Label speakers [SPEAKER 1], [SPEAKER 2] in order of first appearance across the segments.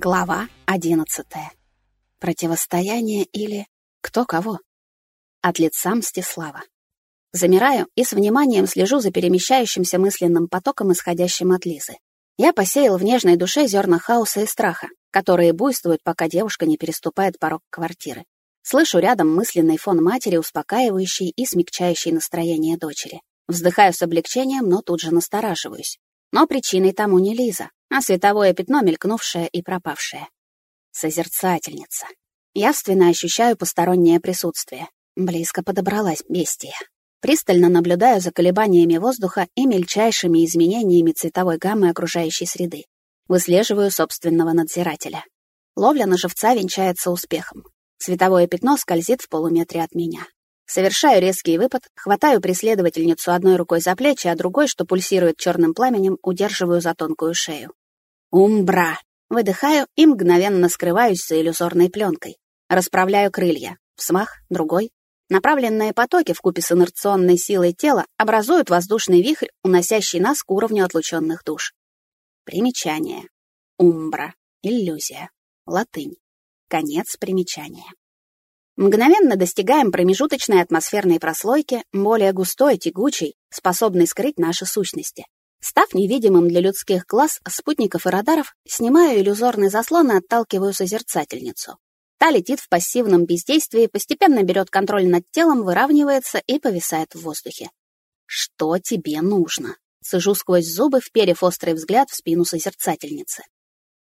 [SPEAKER 1] Глава одиннадцатая. Противостояние или кто кого? От лица Мстислава. Замираю и с вниманием слежу за перемещающимся мысленным потоком, исходящим от Лизы. Я посеял в нежной душе зерна хаоса и страха, которые буйствуют, пока девушка не переступает порог квартиры. Слышу рядом мысленный фон матери, успокаивающий и смягчающий настроение дочери. Вздыхаю с облегчением, но тут же настораживаюсь. Но причиной тому не Лиза, а световое пятно, мелькнувшее и пропавшее. Созерцательница. Явственно ощущаю постороннее присутствие. Близко подобралась бестия. Пристально наблюдаю за колебаниями воздуха и мельчайшими изменениями цветовой гаммы окружающей среды. Выслеживаю собственного надзирателя. Ловля на живца венчается успехом. Световое пятно скользит в полуметре от меня. Совершаю резкий выпад, хватаю преследовательницу одной рукой за плечи, а другой, что пульсирует черным пламенем, удерживаю за тонкую шею. Умбра! Выдыхаю и мгновенно скрываюсь за иллюзорной пленкой. Расправляю крылья. Взмах, другой. Направленные потоки в купе с инерционной силой тела образуют воздушный вихрь, уносящий нас к уровню отлученных душ. Примечание. Умбра. Иллюзия. Латынь. Конец примечания. Мгновенно достигаем промежуточной атмосферной прослойки, более густой, тягучей, способной скрыть наши сущности. Став невидимым для людских глаз, спутников и радаров, снимаю иллюзорный заслон и отталкиваю созерцательницу. Та летит в пассивном бездействии, постепенно берет контроль над телом, выравнивается и повисает в воздухе. «Что тебе нужно?» Сижу сквозь зубы, вперев острый взгляд в спину созерцательницы.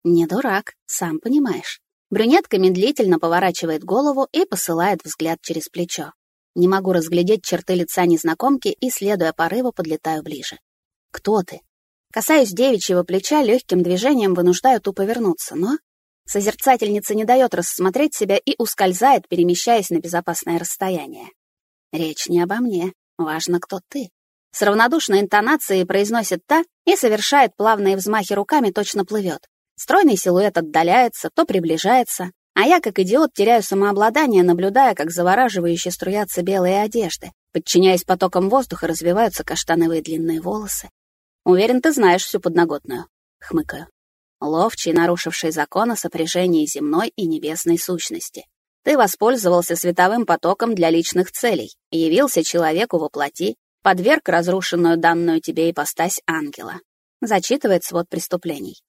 [SPEAKER 1] «Не дурак, сам понимаешь». Брюнетка медлительно поворачивает голову и посылает взгляд через плечо. Не могу разглядеть черты лица незнакомки и, следуя порыву, подлетаю ближе. «Кто ты?» Касаюсь девичьего плеча, легким движением вынуждаю ту повернуться, но... Созерцательница не дает рассмотреть себя и ускользает, перемещаясь на безопасное расстояние. Речь не обо мне, важно, кто ты. С равнодушной интонацией произносит та и совершает плавные взмахи руками, точно плывет. Стройный силуэт отдаляется, то приближается, а я, как идиот, теряю самообладание, наблюдая, как завораживающе струятся белые одежды. Подчиняясь потокам воздуха, развиваются каштановые длинные волосы. Уверен, ты знаешь всю подноготную. Хмыкаю. Ловчий, нарушивший закон о сопряжении земной и небесной сущности. Ты воспользовался световым потоком для личных целей явился человеку во плоти, подверг разрушенную данную тебе ипостась ангела. Зачитывает свод преступлений.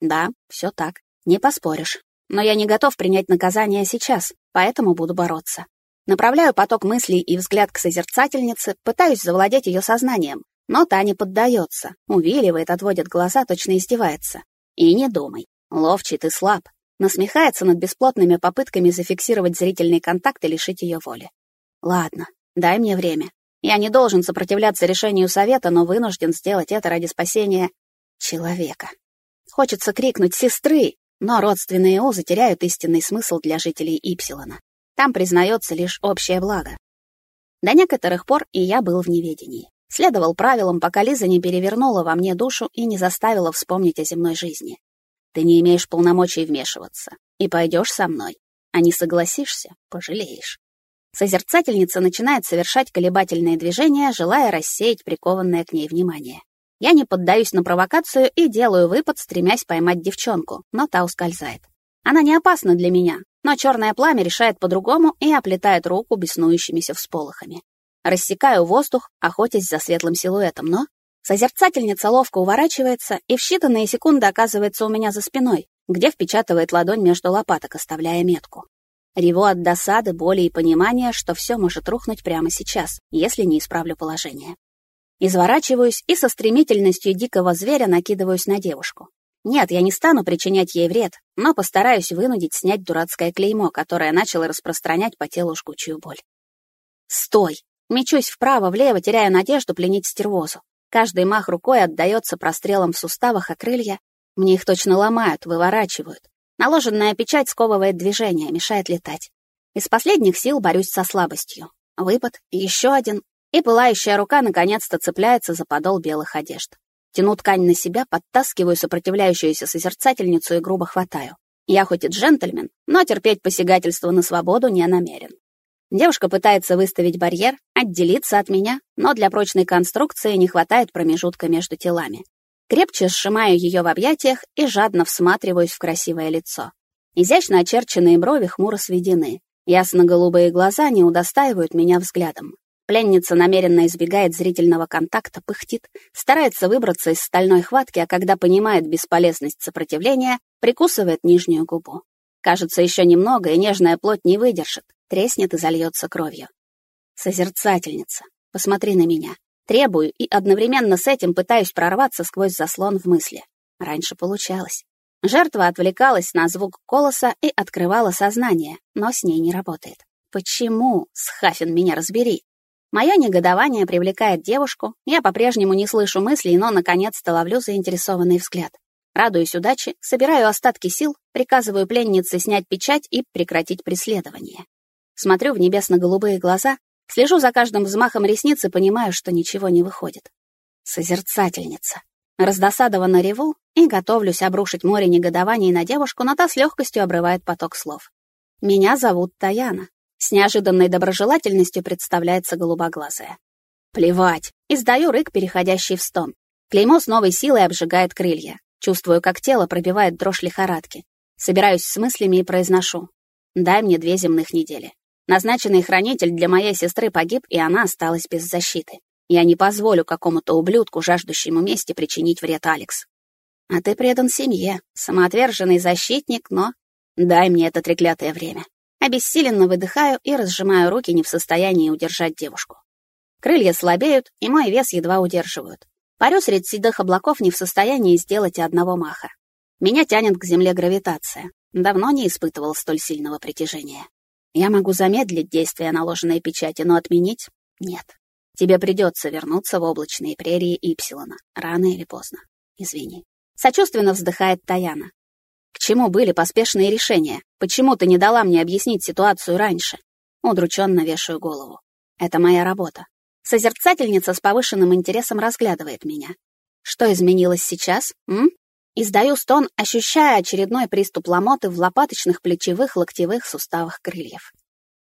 [SPEAKER 1] Да, все так, не поспоришь. Но я не готов принять наказание сейчас, поэтому буду бороться. Направляю поток мыслей и взгляд к созерцательнице, пытаюсь завладеть ее сознанием, но та не поддается, увиливает, отводит глаза, точно издевается. И не думай, ловчий ты слаб. Насмехается над бесплотными попытками зафиксировать зрительный контакт и лишить ее воли. Ладно, дай мне время. Я не должен сопротивляться решению совета, но вынужден сделать это ради спасения человека. Хочется крикнуть «сестры», но родственные узы теряют истинный смысл для жителей Ипсилона. Там признается лишь общее благо. До некоторых пор и я был в неведении. Следовал правилам, пока Лиза не перевернула во мне душу и не заставила вспомнить о земной жизни. Ты не имеешь полномочий вмешиваться. И пойдешь со мной. А не согласишься — пожалеешь. Созерцательница начинает совершать колебательные движения, желая рассеять прикованное к ней внимание. Я не поддаюсь на провокацию и делаю выпад, стремясь поймать девчонку, но та ускользает. Она не опасна для меня, но черное пламя решает по-другому и оплетает руку беснующимися всполохами. Рассекаю воздух, охотясь за светлым силуэтом, но... Созерцательница ловко уворачивается и в считанные секунды оказывается у меня за спиной, где впечатывает ладонь между лопаток, оставляя метку. Реву от досады, боли и понимания, что все может рухнуть прямо сейчас, если не исправлю положение. Изворачиваюсь и со стремительностью дикого зверя накидываюсь на девушку. Нет, я не стану причинять ей вред, но постараюсь вынудить снять дурацкое клеймо, которое начало распространять по телу жгучую боль. Стой! Мечусь вправо-влево, теряя надежду пленить стервозу. Каждый мах рукой отдается прострелом в суставах, а крылья... Мне их точно ломают, выворачивают. Наложенная печать сковывает движение, мешает летать. Из последних сил борюсь со слабостью. Выпад, еще один, и пылающая рука наконец-то цепляется за подол белых одежд. Тяну ткань на себя, подтаскиваю сопротивляющуюся созерцательницу и грубо хватаю. Я хоть и джентльмен, но терпеть посягательство на свободу не намерен. Девушка пытается выставить барьер, отделиться от меня, но для прочной конструкции не хватает промежутка между телами. Крепче сжимаю ее в объятиях и жадно всматриваюсь в красивое лицо. Изящно очерченные брови хмуро сведены. Ясно-голубые глаза не удостаивают меня взглядом. Пленница намеренно избегает зрительного контакта, пыхтит, старается выбраться из стальной хватки, а когда понимает бесполезность сопротивления, прикусывает нижнюю губу. Кажется, еще немного, и нежная плоть не выдержит, треснет и зальется кровью. Созерцательница, посмотри на меня. Требую и одновременно с этим пытаюсь прорваться сквозь заслон в мысли. Раньше получалось. Жертва отвлекалась на звук голоса и открывала сознание, но с ней не работает. Почему, Схафин, меня разбери? Мое негодование привлекает девушку, я по-прежнему не слышу мыслей, но наконец-то ловлю заинтересованный взгляд. Радуюсь удаче, собираю остатки сил, приказываю пленнице снять печать и прекратить преследование. Смотрю в небесно-голубые глаза, слежу за каждым взмахом ресниц и понимаю, что ничего не выходит. Созерцательница. Раздосадованно реву и готовлюсь обрушить море негодований на девушку, но та с легкостью обрывает поток слов. Меня зовут Таяна. С неожиданной доброжелательностью представляется голубоглазая. Плевать. Издаю рык, переходящий в стон. Клеймо с новой силой обжигает крылья. Чувствую, как тело пробивает дрожь лихорадки. Собираюсь с мыслями и произношу. Дай мне две земных недели. Назначенный хранитель для моей сестры погиб, и она осталась без защиты. Я не позволю какому-то ублюдку, жаждущему мести, причинить вред Алекс. А ты предан семье, самоотверженный защитник, но... Дай мне это треклятое время. Обессиленно выдыхаю и разжимаю руки, не в состоянии удержать девушку. Крылья слабеют, и мой вес едва удерживают. Парю среди седых облаков не в состоянии сделать одного маха. Меня тянет к земле гравитация. Давно не испытывал столь сильного притяжения. Я могу замедлить действие наложенной печати, но отменить — нет. Тебе придется вернуться в облачные прерии Ипсилона, рано или поздно. Извини. Сочувственно вздыхает Таяна. К чему были поспешные решения? Почему ты не дала мне объяснить ситуацию раньше? Удрученно вешаю голову. Это моя работа. Созерцательница с повышенным интересом разглядывает меня. Что изменилось сейчас, м? Издаю стон, ощущая очередной приступ ломоты в лопаточных плечевых локтевых суставах крыльев.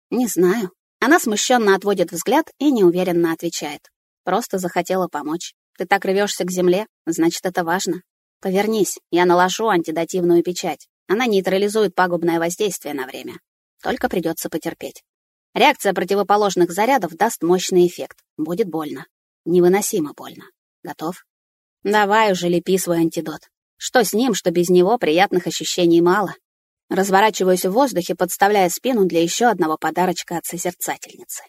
[SPEAKER 1] Не знаю. Она смущенно отводит взгляд и неуверенно отвечает. Просто захотела помочь. Ты так рвешься к земле, значит, это важно. Повернись, я наложу антидативную печать. Она нейтрализует пагубное воздействие на время. Только придется потерпеть. Реакция противоположных зарядов даст мощный эффект. Будет больно. Невыносимо больно. Готов? Давай уже лепи свой антидот. Что с ним, что без него, приятных ощущений мало. Разворачиваюсь в воздухе, подставляя спину для еще одного подарочка от созерцательницы.